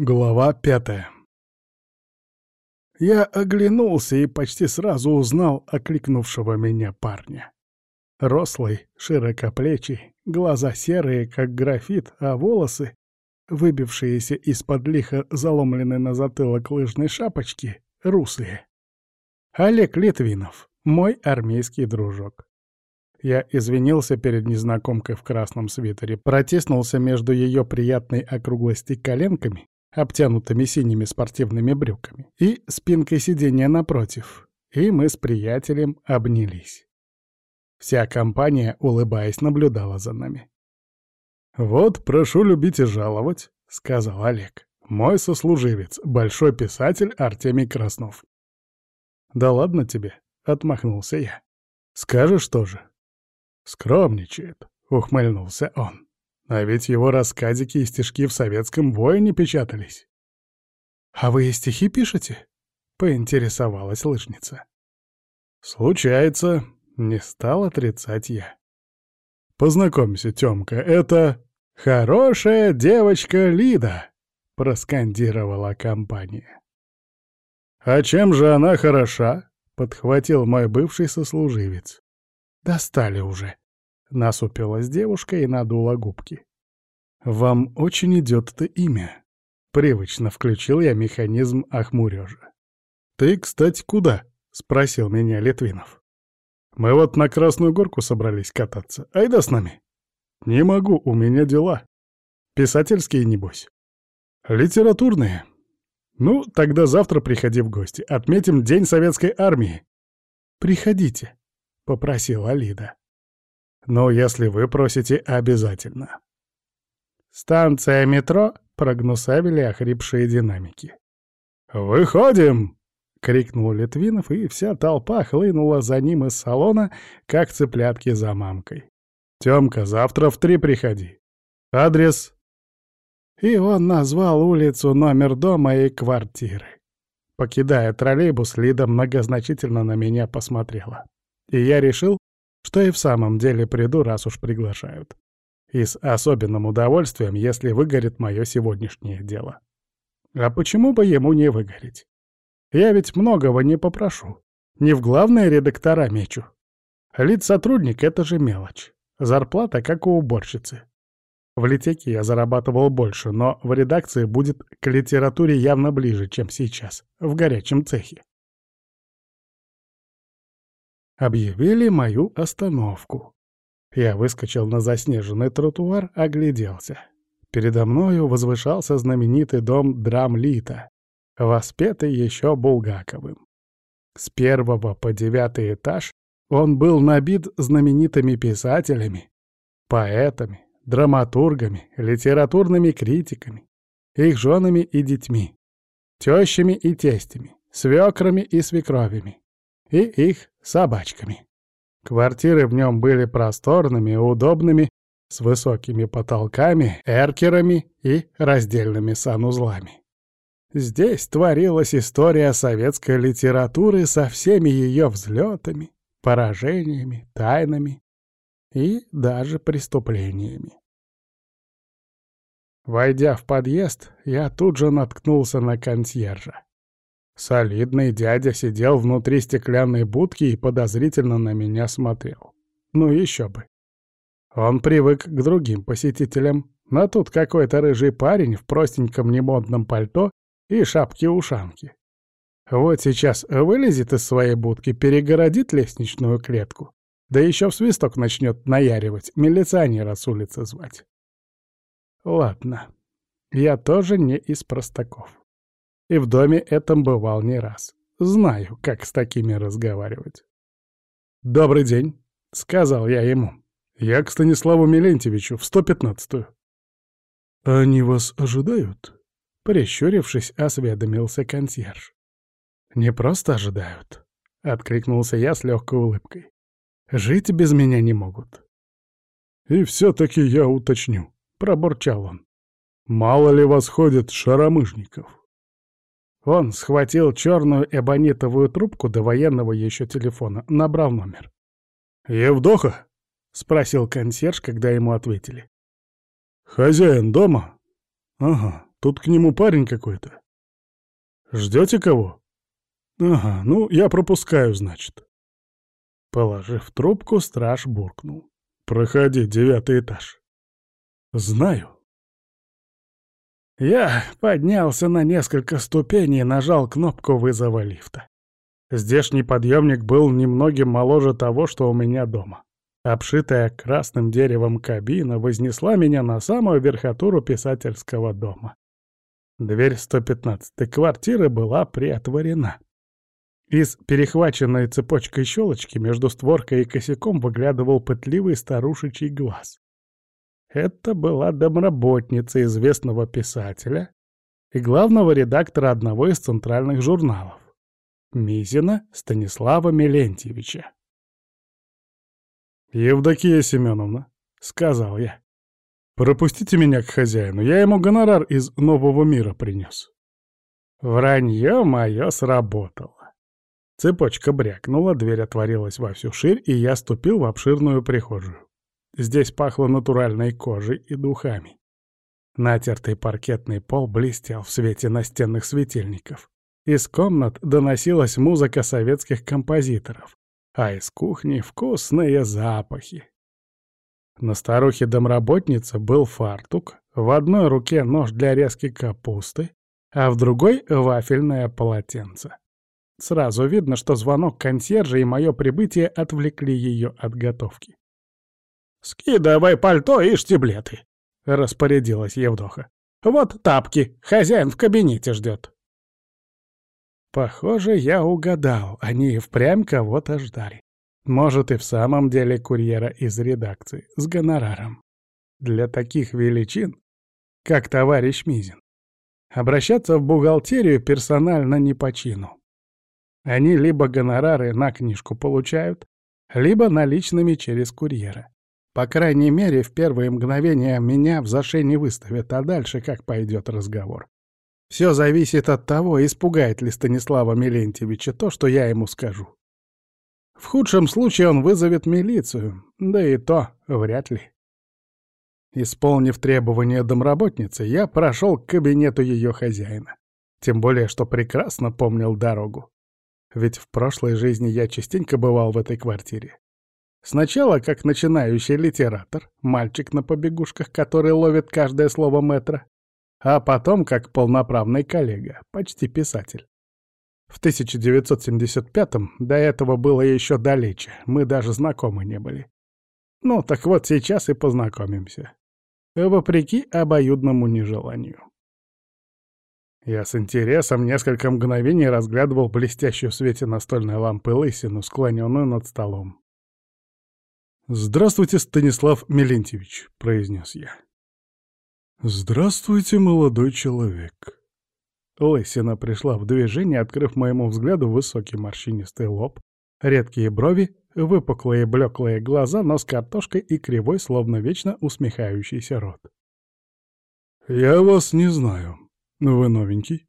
Глава пятая Я оглянулся и почти сразу узнал окликнувшего меня парня. Рослый, широкоплечий, глаза серые, как графит, а волосы, выбившиеся из-под лиха заломленной на затылок лыжной шапочки, русые. Олег Литвинов, мой армейский дружок. Я извинился перед незнакомкой в красном свитере, протиснулся между ее приятной округлости коленками обтянутыми синими спортивными брюками, и спинкой сиденья напротив, и мы с приятелем обнялись. Вся компания, улыбаясь, наблюдала за нами. «Вот, прошу любить и жаловать», — сказал Олег. «Мой сослуживец, большой писатель Артемий Краснов». «Да ладно тебе», — отмахнулся я. «Скажешь тоже». «Скромничает», — ухмыльнулся он. А ведь его рассказики и стишки в советском воине печатались. «А вы и стихи пишете?» — поинтересовалась лыжница. «Случается», — не стал отрицать я. «Познакомься, Тёмка, это хорошая девочка Лида», — проскандировала компания. «А чем же она хороша?» — подхватил мой бывший сослуживец. «Достали уже», Насупилась девушка и надула губки. «Вам очень идет это имя». Привычно включил я механизм охмурежа. «Ты, кстати, куда?» — спросил меня Литвинов. «Мы вот на Красную Горку собрались кататься. Айда с нами». «Не могу, у меня дела. Писательские, небось». «Литературные». «Ну, тогда завтра приходи в гости. Отметим День Советской Армии». «Приходите», — попросила Лида. Но если вы просите, обязательно. Станция метро прогнусавили охрипшие динамики. «Выходим!» — крикнул Литвинов, и вся толпа хлынула за ним из салона, как цыплятки за мамкой. «Тёмка, завтра в три приходи. Адрес...» И он назвал улицу, номер дома и квартиры. Покидая троллейбус, Лида многозначительно на меня посмотрела. И я решил, что и в самом деле приду, раз уж приглашают. И с особенным удовольствием, если выгорит мое сегодняшнее дело. А почему бы ему не выгореть? Я ведь многого не попрошу. Не в главные редактора мечу. Лид-сотрудник — это же мелочь. Зарплата, как у уборщицы. В литеке я зарабатывал больше, но в редакции будет к литературе явно ближе, чем сейчас, в горячем цехе объявили мою остановку. Я выскочил на заснеженный тротуар, огляделся. Передо мною возвышался знаменитый дом Драмлита, воспетый еще Булгаковым. С первого по девятый этаж он был набит знаменитыми писателями, поэтами, драматургами, литературными критиками, их женами и детьми, тещами и тестями, свекрами и свекровями, и их собачками. Квартиры в нем были просторными, удобными, с высокими потолками, эркерами и раздельными санузлами. Здесь творилась история советской литературы со всеми ее взлетами, поражениями, тайнами и даже преступлениями. Войдя в подъезд, я тут же наткнулся на консьержа. Солидный дядя сидел внутри стеклянной будки и подозрительно на меня смотрел. Ну еще бы. Он привык к другим посетителям, но тут какой-то рыжий парень в простеньком немодном пальто и шапке-ушанке. Вот сейчас вылезет из своей будки, перегородит лестничную клетку, да еще в свисток начнет наяривать, милиционера с улицы звать. Ладно, я тоже не из простаков. И в доме этом бывал не раз. Знаю, как с такими разговаривать. «Добрый день», — сказал я ему. «Я к Станиславу Милентьевичу, в 115-ю». «Они вас ожидают?» — прищурившись, осведомился консьерж. «Не просто ожидают», — откликнулся я с легкой улыбкой. «Жить без меня не могут». «И все-таки я уточню», — пробурчал он. «Мало ли вас ходит шаромыжников». Он схватил черную эбонитовую трубку до военного еще телефона, набрал номер. «Евдоха?» — спросил консьерж, когда ему ответили. «Хозяин дома?» «Ага, Тут к нему парень какой-то. Ждете кого? Ага, ну, я пропускаю, значит. Положив трубку, страж буркнул. Проходи, девятый этаж. Знаю. Я поднялся на несколько ступеней и нажал кнопку вызова лифта. Здешний подъемник был немногим моложе того, что у меня дома. Обшитая красным деревом кабина вознесла меня на самую верхотуру писательского дома. Дверь 115-й квартиры была приотворена. Из перехваченной цепочкой щелочки между створкой и косяком выглядывал пытливый старушечий глаз. Это была домработница известного писателя и главного редактора одного из центральных журналов — Мизина Станислава Мелентьевича. «Евдокия Семеновна», — сказал я, — «пропустите меня к хозяину, я ему гонорар из нового мира принес». Вранье мое сработало. Цепочка брякнула, дверь отворилась во всю ширь, и я ступил в обширную прихожую. Здесь пахло натуральной кожей и духами. Натертый паркетный пол блестел в свете настенных светильников. Из комнат доносилась музыка советских композиторов а из кухни вкусные запахи. На старухе-домработнице был фартук, в одной руке нож для резки капусты, а в другой — вафельное полотенце. Сразу видно, что звонок консьержа и мое прибытие отвлекли ее от готовки. «Скидывай пальто и штиблеты», — распорядилась Евдоха. «Вот тапки, хозяин в кабинете ждет». Похоже, я угадал, они впрямь кого-то ждали. Может, и в самом деле курьера из редакции, с гонораром. Для таких величин, как товарищ Мизин, обращаться в бухгалтерию персонально не по чину. Они либо гонорары на книжку получают, либо наличными через курьера. По крайней мере, в первые мгновения меня в заше не выставят, а дальше как пойдет разговор. Все зависит от того, испугает ли Станислава Милентьевича то, что я ему скажу. В худшем случае он вызовет милицию, да и то вряд ли. Исполнив требования домработницы, я прошел к кабинету ее хозяина. Тем более, что прекрасно помнил дорогу. Ведь в прошлой жизни я частенько бывал в этой квартире. Сначала как начинающий литератор, мальчик на побегушках, который ловит каждое слово метра, а потом как полноправный коллега, почти писатель. В 1975-м до этого было еще далече, мы даже знакомы не были. Ну, так вот сейчас и познакомимся. Вопреки обоюдному нежеланию. Я с интересом несколько мгновений разглядывал блестящую в свете настольной лампы лысину, склоненную над столом. «Здравствуйте, Станислав Мелентьевич», — произнес я. «Здравствуйте, молодой человек». Лысина пришла в движение, открыв моему взгляду высокий морщинистый лоб, редкие брови, выпуклые блеклые глаза, нос картошкой и кривой, словно вечно усмехающийся рот. «Я вас не знаю. Вы новенький?»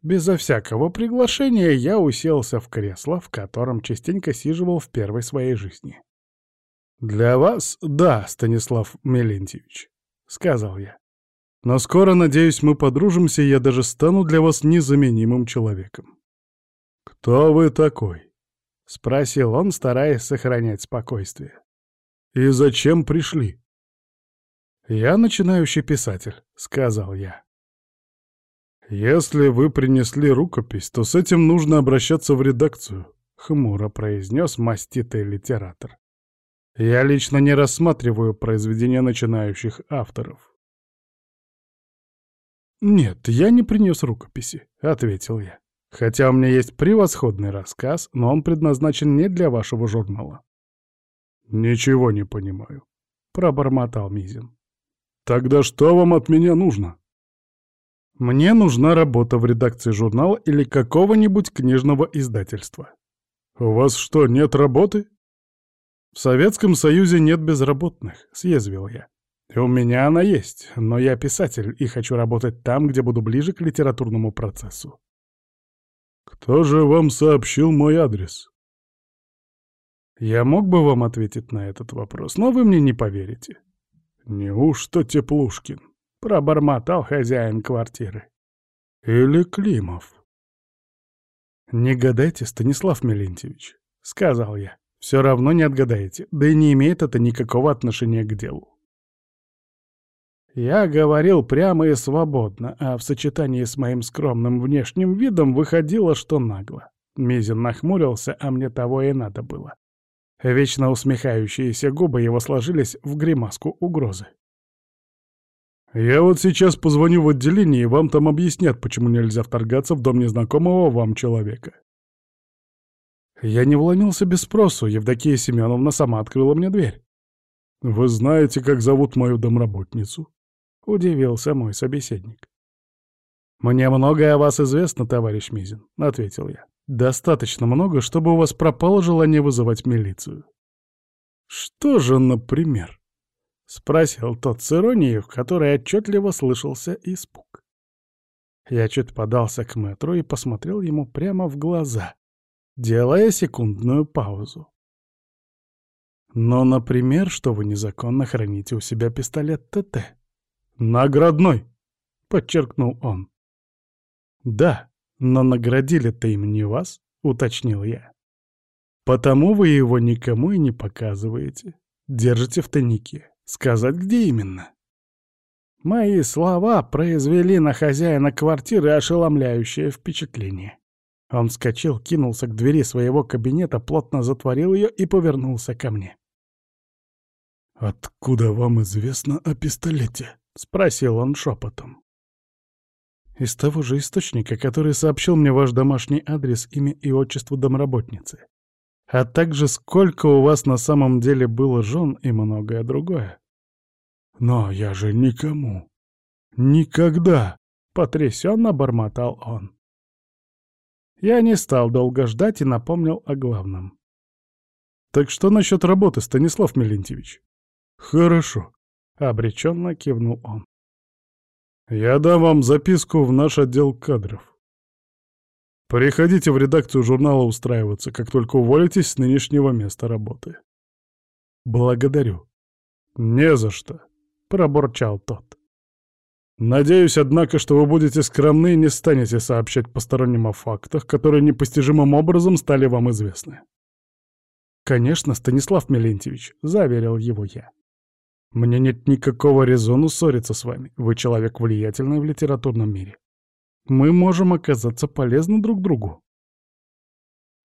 Безо всякого приглашения я уселся в кресло, в котором частенько сиживал в первой своей жизни. «Для вас — да, Станислав Мелентьевич сказал я. «Но скоро, надеюсь, мы подружимся, и я даже стану для вас незаменимым человеком». «Кто вы такой?» — спросил он, стараясь сохранять спокойствие. «И зачем пришли?» «Я начинающий писатель», — сказал я. «Если вы принесли рукопись, то с этим нужно обращаться в редакцию», — хмуро произнес маститый литератор. Я лично не рассматриваю произведения начинающих авторов. «Нет, я не принес рукописи», — ответил я. «Хотя у меня есть превосходный рассказ, но он предназначен не для вашего журнала». «Ничего не понимаю», — пробормотал Мизин. «Тогда что вам от меня нужно?» «Мне нужна работа в редакции журнала или какого-нибудь книжного издательства». «У вас что, нет работы?» «В Советском Союзе нет безработных», — съязвил я. И «У меня она есть, но я писатель и хочу работать там, где буду ближе к литературному процессу». «Кто же вам сообщил мой адрес?» Я мог бы вам ответить на этот вопрос, но вы мне не поверите. Неужто Теплушкин? пробормотал хозяин квартиры. Или Климов. «Не гадайте, Станислав Мелентьевич», — сказал я. «Все равно не отгадаете, да и не имеет это никакого отношения к делу». Я говорил прямо и свободно, а в сочетании с моим скромным внешним видом выходило, что нагло. Мизин нахмурился, а мне того и надо было. Вечно усмехающиеся губы его сложились в гримаску угрозы. «Я вот сейчас позвоню в отделение, и вам там объяснят, почему нельзя вторгаться в дом незнакомого вам человека». Я не вломился без спросу, Евдокия Семеновна сама открыла мне дверь. «Вы знаете, как зовут мою домработницу?» — удивился мой собеседник. «Мне многое о вас известно, товарищ Мизин», — ответил я. «Достаточно много, чтобы у вас пропало желание вызывать милицию». «Что же, например?» — спросил тот с иронией, в которой отчетливо слышался испуг. Я чуть подался к мэтру и посмотрел ему прямо в глаза, делая секундную паузу. «Но, например, что вы незаконно храните у себя пистолет ТТ», «Наградной!» — подчеркнул он. «Да, но наградили-то им не вас», — уточнил я. «Потому вы его никому и не показываете. Держите в тайнике. Сказать, где именно?» Мои слова произвели на хозяина квартиры ошеломляющее впечатление. Он вскочил, кинулся к двери своего кабинета, плотно затворил ее и повернулся ко мне. «Откуда вам известно о пистолете?» — спросил он шепотом. «Из того же источника, который сообщил мне ваш домашний адрес, имя и отчество домработницы, а также сколько у вас на самом деле было жен и многое другое». «Но я же никому! Никогда!» — потрясенно бормотал он. Я не стал долго ждать и напомнил о главном. «Так что насчет работы, Станислав Мелентьевич?» «Хорошо. — обреченно кивнул он. «Я дам вам записку в наш отдел кадров. Приходите в редакцию журнала устраиваться, как только уволитесь с нынешнего места работы». «Благодарю». «Не за что», — пробурчал тот. «Надеюсь, однако, что вы будете скромны и не станете сообщать посторонним о фактах, которые непостижимым образом стали вам известны». «Конечно, Станислав Мелентьевич», — заверил его я. Мне нет никакого резону ссориться с вами. Вы человек влиятельный в литературном мире. Мы можем оказаться полезны друг другу.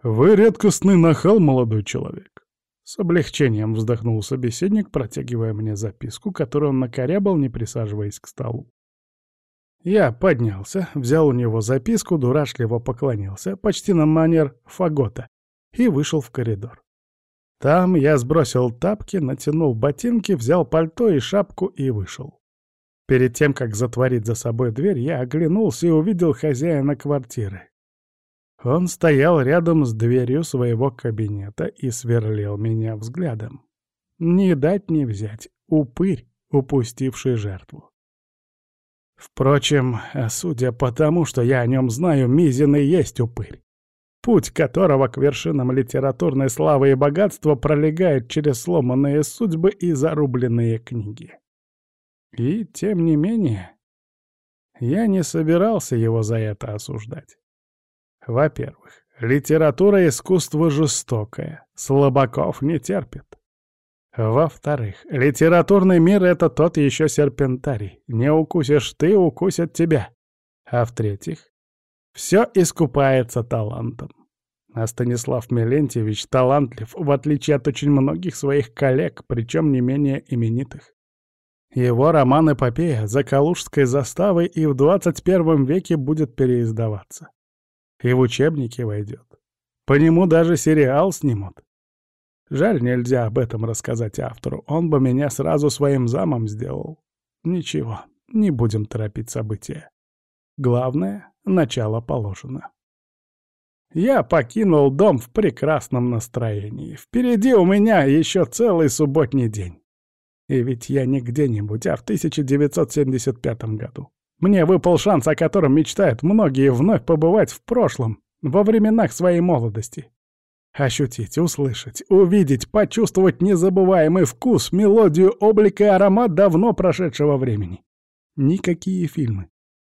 Вы редкостный нахал, молодой человек. С облегчением вздохнул собеседник, протягивая мне записку, которую он накорябал, не присаживаясь к столу. Я поднялся, взял у него записку, дурашливо поклонился, почти на манер фагота, и вышел в коридор. Там я сбросил тапки, натянул ботинки, взял пальто и шапку и вышел. Перед тем, как затворить за собой дверь, я оглянулся и увидел хозяина квартиры. Он стоял рядом с дверью своего кабинета и сверлил меня взглядом. Не дать не взять. Упырь, упустивший жертву. Впрочем, судя по тому, что я о нем знаю, Мизин и есть упырь путь которого к вершинам литературной славы и богатства пролегает через сломанные судьбы и зарубленные книги. И, тем не менее, я не собирался его за это осуждать. Во-первых, литература — искусство жестокое, слабаков не терпит. Во-вторых, литературный мир — это тот еще серпентарий. Не укусишь ты, укусят тебя. А в-третьих, все искупается талантом. А Станислав Мелентьевич талантлив, в отличие от очень многих своих коллег, причем не менее именитых. Его роман «Эпопея» за Калужской заставой и в 21 веке будет переиздаваться. И в учебники войдет. По нему даже сериал снимут. Жаль, нельзя об этом рассказать автору, он бы меня сразу своим замом сделал. Ничего, не будем торопить события. Главное, начало положено. Я покинул дом в прекрасном настроении. Впереди у меня еще целый субботний день. И ведь я не где-нибудь, а в 1975 году. Мне выпал шанс, о котором мечтают многие, вновь побывать в прошлом, во временах своей молодости. Ощутить, услышать, увидеть, почувствовать незабываемый вкус, мелодию, облик и аромат давно прошедшего времени. Никакие фильмы.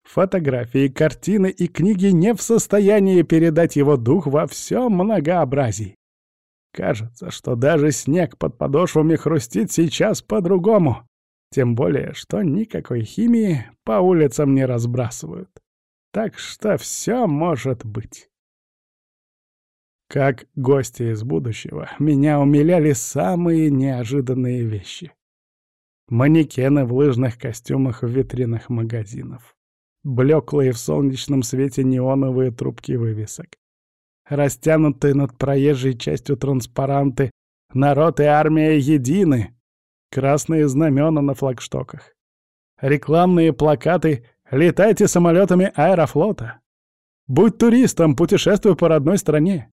Фотографии, картины и книги не в состоянии передать его дух во всем многообразии. Кажется, что даже снег под подошвами хрустит сейчас по-другому. Тем более, что никакой химии по улицам не разбрасывают. Так что все может быть. Как гости из будущего, меня умиляли самые неожиданные вещи. Манекены в лыжных костюмах в витринах магазинов. Блеклые в солнечном свете неоновые трубки вывесок. Растянутые над проезжей частью транспаранты «Народ и армия едины!» Красные знамена на флагштоках. Рекламные плакаты «Летайте самолетами аэрофлота!» «Будь туристом, путешествуй по родной стране!»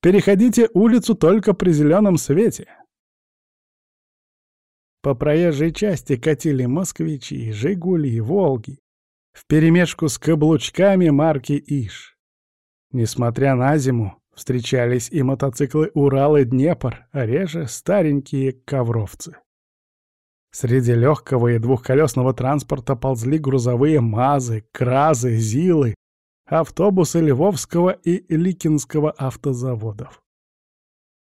Переходите улицу только при зеленом свете. По проезжей части катили москвичи, жигули, волги, вперемешку с каблучками марки Иш. Несмотря на зиму, встречались и мотоциклы Урал и Днепр, а реже старенькие ковровцы. Среди легкого и двухколесного транспорта ползли грузовые МАЗы, КРАЗы, ЗИЛы, автобусы Львовского и Ликинского автозаводов.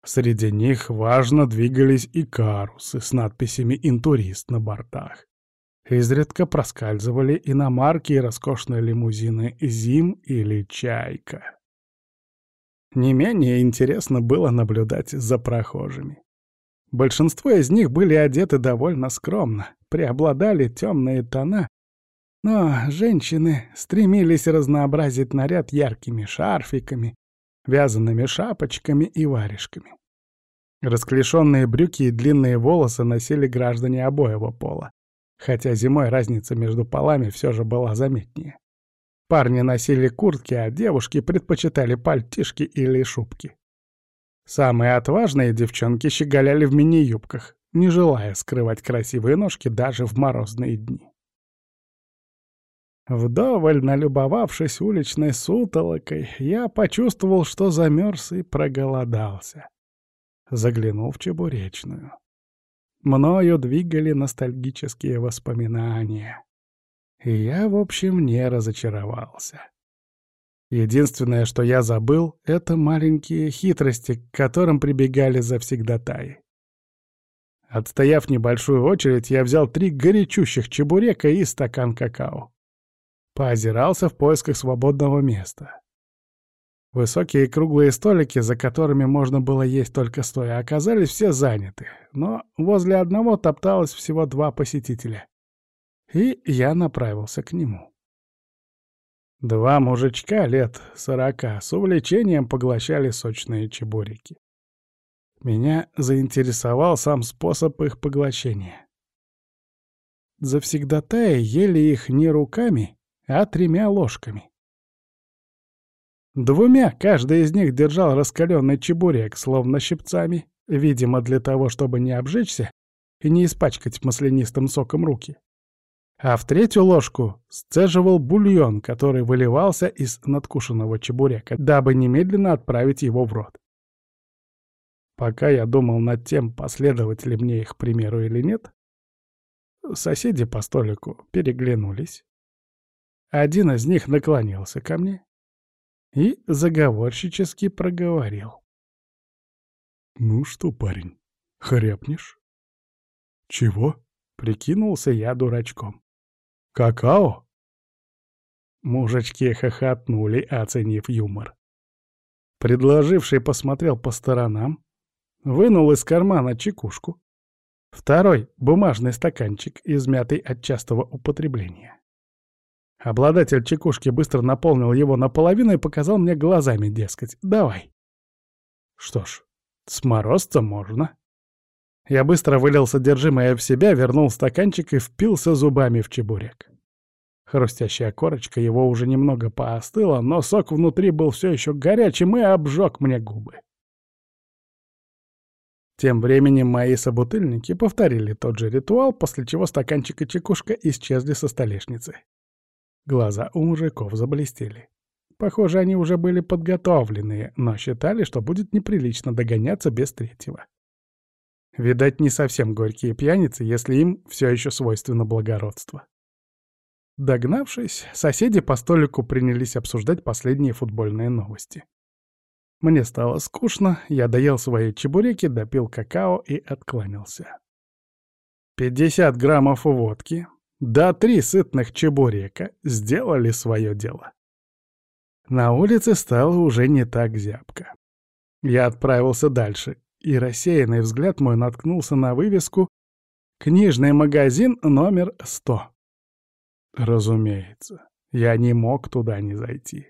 Среди них важно двигались и карусы с надписями «Интурист» на бортах. Изредка проскальзывали иномарки и роскошные лимузины «Зим» или «Чайка». Не менее интересно было наблюдать за прохожими. Большинство из них были одеты довольно скромно, преобладали темные тона, но женщины стремились разнообразить наряд яркими шарфиками, вязаными шапочками и варежками. Расклешенные брюки и длинные волосы носили граждане обоего пола, хотя зимой разница между полами все же была заметнее. Парни носили куртки, а девушки предпочитали пальтишки или шубки. Самые отважные девчонки щеголяли в мини-юбках, не желая скрывать красивые ножки даже в морозные дни. Вдоволь налюбовавшись уличной сутолокой, я почувствовал, что замерз и проголодался. Заглянул в чебуречную. Мною двигали ностальгические воспоминания. И я, в общем, не разочаровался. Единственное, что я забыл, — это маленькие хитрости, к которым прибегали завсегдатаи. Отстояв небольшую очередь, я взял три горячущих чебурека и стакан какао. Поозирался в поисках свободного места. Высокие круглые столики, за которыми можно было есть только стоя, оказались все заняты, но возле одного топталось всего два посетителя. И я направился к нему. Два мужичка лет сорока с увлечением поглощали сочные чебурики. Меня заинтересовал сам способ их поглощения. Завсегдатаи ели их не руками, а тремя ложками. Двумя каждый из них держал раскаленный чебурек, словно щипцами, видимо, для того, чтобы не обжечься и не испачкать маслянистым соком руки. А в третью ложку сцеживал бульон, который выливался из надкушенного чебурека, дабы немедленно отправить его в рот. Пока я думал над тем, последовать ли мне их примеру или нет, соседи по столику переглянулись. Один из них наклонился ко мне и заговорщически проговорил. «Ну что, парень, хряпнешь?» «Чего?» — прикинулся я дурачком. «Какао?» Мужички хохотнули, оценив юмор. Предложивший посмотрел по сторонам, вынул из кармана чекушку. Второй — бумажный стаканчик, измятый от частого употребления. Обладатель чекушки быстро наполнил его наполовину и показал мне глазами, дескать, давай. Что ж, с морозца можно. Я быстро вылил содержимое в себя, вернул стаканчик и впился зубами в чебурек. Хрустящая корочка его уже немного поостыла, но сок внутри был все еще горячим и обжег мне губы. Тем временем мои собутыльники повторили тот же ритуал, после чего стаканчик и чекушка исчезли со столешницы. Глаза у мужиков заблестели. Похоже, они уже были подготовленные, но считали, что будет неприлично догоняться без третьего. Видать, не совсем горькие пьяницы, если им все еще свойственно благородство. Догнавшись, соседи по столику принялись обсуждать последние футбольные новости. Мне стало скучно, я доел свои чебуреки, допил какао и откланялся. 50 граммов водки, да три сытных чебурека сделали свое дело. На улице стало уже не так зябко. Я отправился дальше, и рассеянный взгляд мой наткнулся на вывеску «Книжный магазин номер 100». Разумеется, я не мог туда не зайти.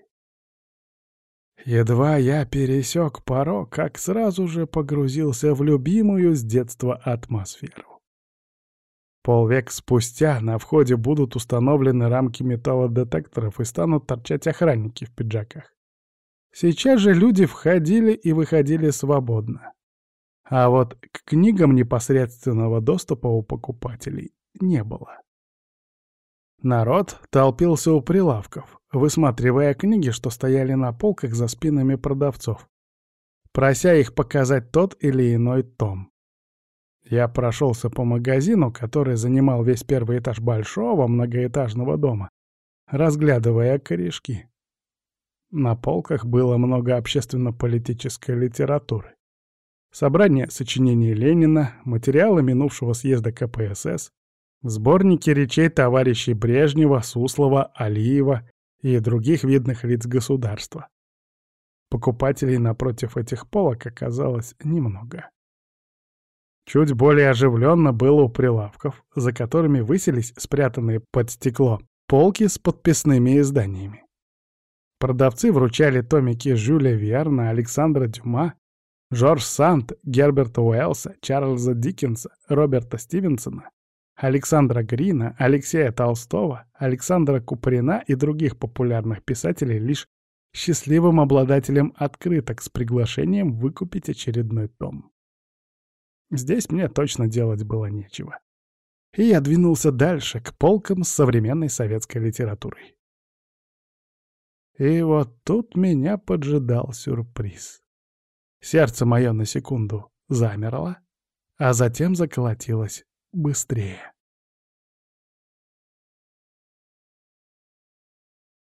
Едва я пересек порог, как сразу же погрузился в любимую с детства атмосферу. Полвек спустя на входе будут установлены рамки металлодетекторов и станут торчать охранники в пиджаках. Сейчас же люди входили и выходили свободно. А вот к книгам непосредственного доступа у покупателей не было. Народ толпился у прилавков, высматривая книги, что стояли на полках за спинами продавцов, прося их показать тот или иной том. Я прошелся по магазину, который занимал весь первый этаж большого многоэтажного дома, разглядывая корешки. На полках было много общественно-политической литературы. Собрание сочинений Ленина, материалы минувшего съезда КПСС, сборники речей товарищей Брежнева, Суслова, Алиева и других видных лиц государства. Покупателей напротив этих полок оказалось немного. Чуть более оживленно было у прилавков, за которыми высились спрятанные под стекло полки с подписными изданиями. Продавцы вручали томики Жюля Верна, Александра Дюма, Жорж Санд, Герберта Уэллса, Чарльза Диккенса, Роберта Стивенсона, Александра Грина, Алексея Толстого, Александра Куприна и других популярных писателей лишь счастливым обладателем открыток с приглашением выкупить очередной том. Здесь мне точно делать было нечего. И я двинулся дальше, к полкам с современной советской литературой. И вот тут меня поджидал сюрприз. Сердце мое на секунду замерло, а затем заколотилось быстрее.